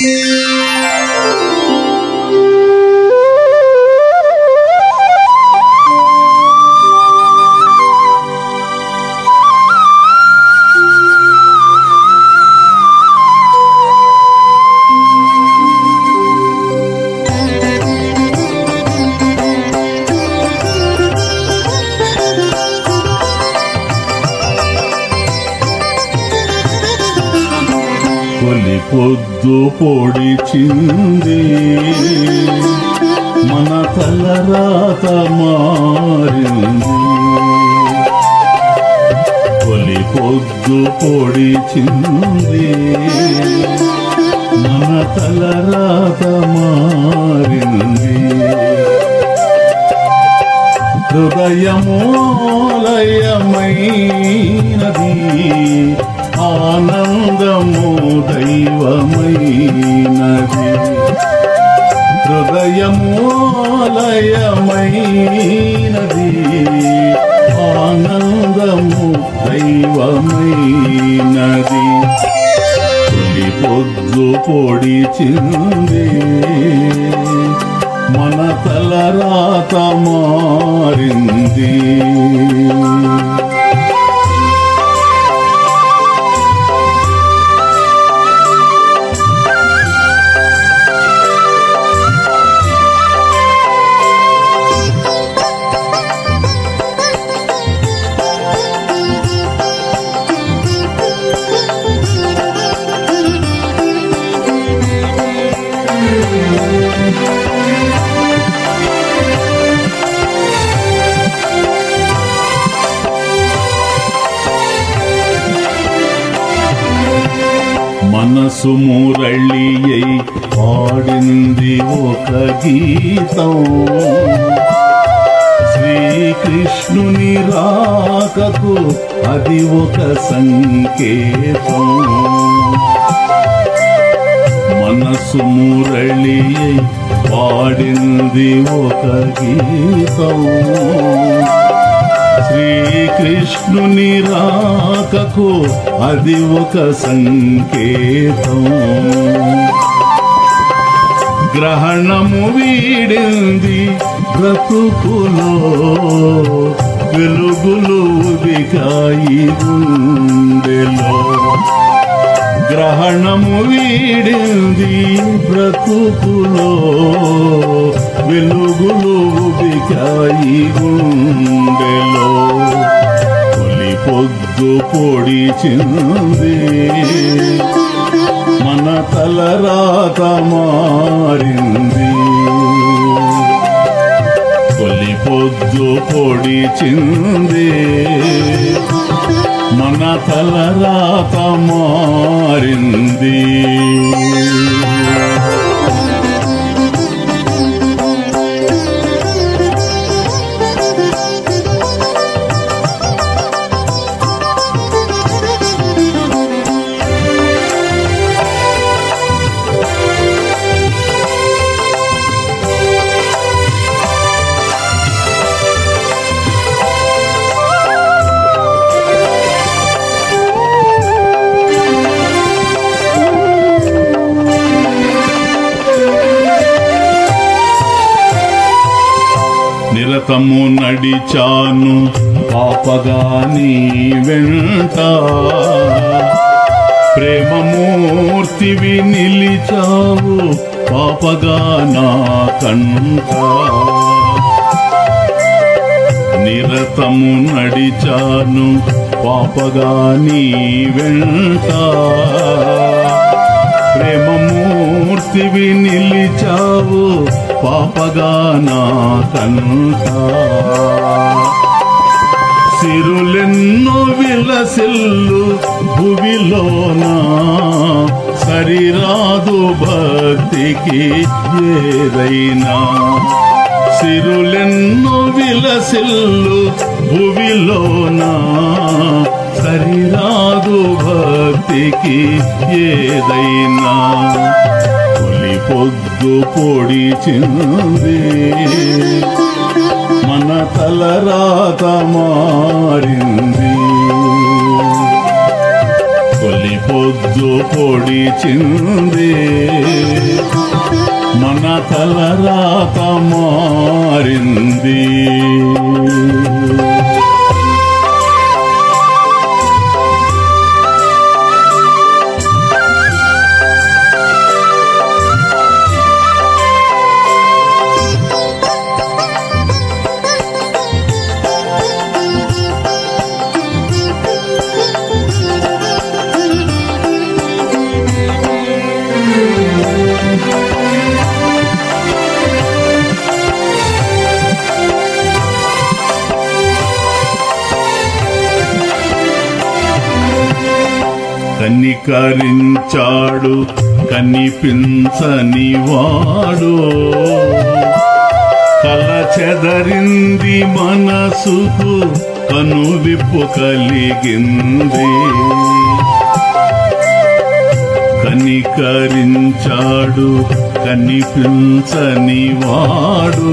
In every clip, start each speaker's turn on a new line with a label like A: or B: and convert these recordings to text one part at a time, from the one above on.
A: Música తొలి పొద్దు పొడిచింది. మన తలరాత మారింది. తొలి పొద్దు పొడిచింది. మన తలరాత మారింది. హృదయమోలయమైనది. ఆనంద హృదయమోలయమైనది ఆనందము దైవమైనది. తొలి పొద్దు పొడిచింది మన తలరాత మారింది. మనసు మురళియై పాడింది ఒక గీతం. శ్రీకృష్ణుని రాకకు అది ఒక సంకేతం. మనసు మురళియై పాడింది ఒక గీతం. శ్రీకృష్ణుని రాకకు అది ఒక సంకేతం. గ్రహణము వీడింది బ్రతుకులో వెలుగులు ఉదికాయి గుండెలో. గ్రహణము వీడింది బ్రతుకులో వెలుగులు ఉబికాయి గుండెలో తొలి పొద్దు పొడిచింది మన తలరాత మారింది. తొలి పొద్దు పొడిచింది మన తలరాత మారింది. నిరతము నడిచాను పాపగా నీ వెంట. ప్రేమమూర్తివి నిలిచావు పాపగా నా కంట. నిరతము నడిచాను పాపగా నీ వెంట. ప్రేమమూర్తివి నిలిచావు పాపగానా నా సిరులెన్నో విలసిల్లు భువిలోనా సరిరాదు భక్తికి ఏదైనా. సిరులెన్నో విలసిల్లు భువిలోనా సరిరాదు భక్తికి ఏదైనా. పొద్దు పొడిచింది. మన తలరాత మారింది. తొలి పొద్దు పొడిచింది. మన తలరాత మారింది. కనికరించాడు కనిపించని వాడు కల చెదరింది మనసుకు కనువిప్పు కలిగింది. కనికరించాడు కనిపించని వాడు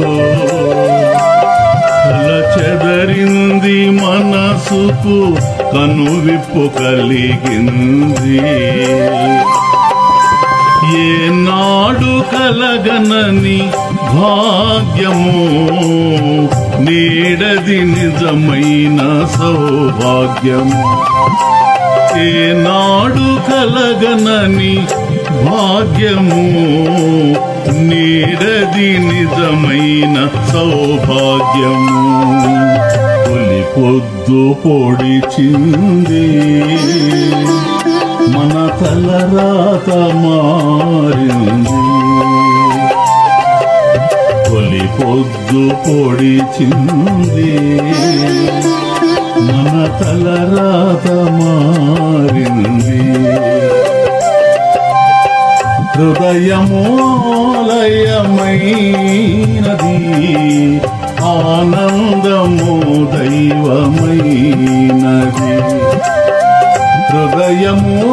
A: కల చెదరింది మనసుకు కనువిప్పు కలిగింది. ఏనాడు కలగనని భాగ్యము నీడది నిజమైన సౌభాగ్యము. ఏనాడు కలగనని భాగ్యము నీడది నిజమైన సౌభాగ్యము. పొద్దు పొడిచింది. మన తలరాత మారింది. తొలి పొద్దు పొడిచింది. మన తలరాత మారింది. హృదయమోలయమైనది ఆనందము హృదయమోలయమైనది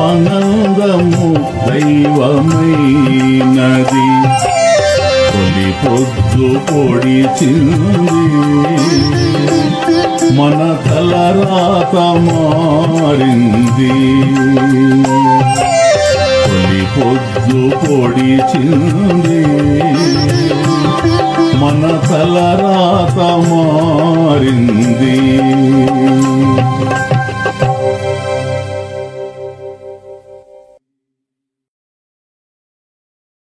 A: ఆనందము దైవమైనది. తొలి పొద్దు పొడిచింది మన తలరాత మారింది. తొలి పొద్దు పొడిచింది మన తలరాత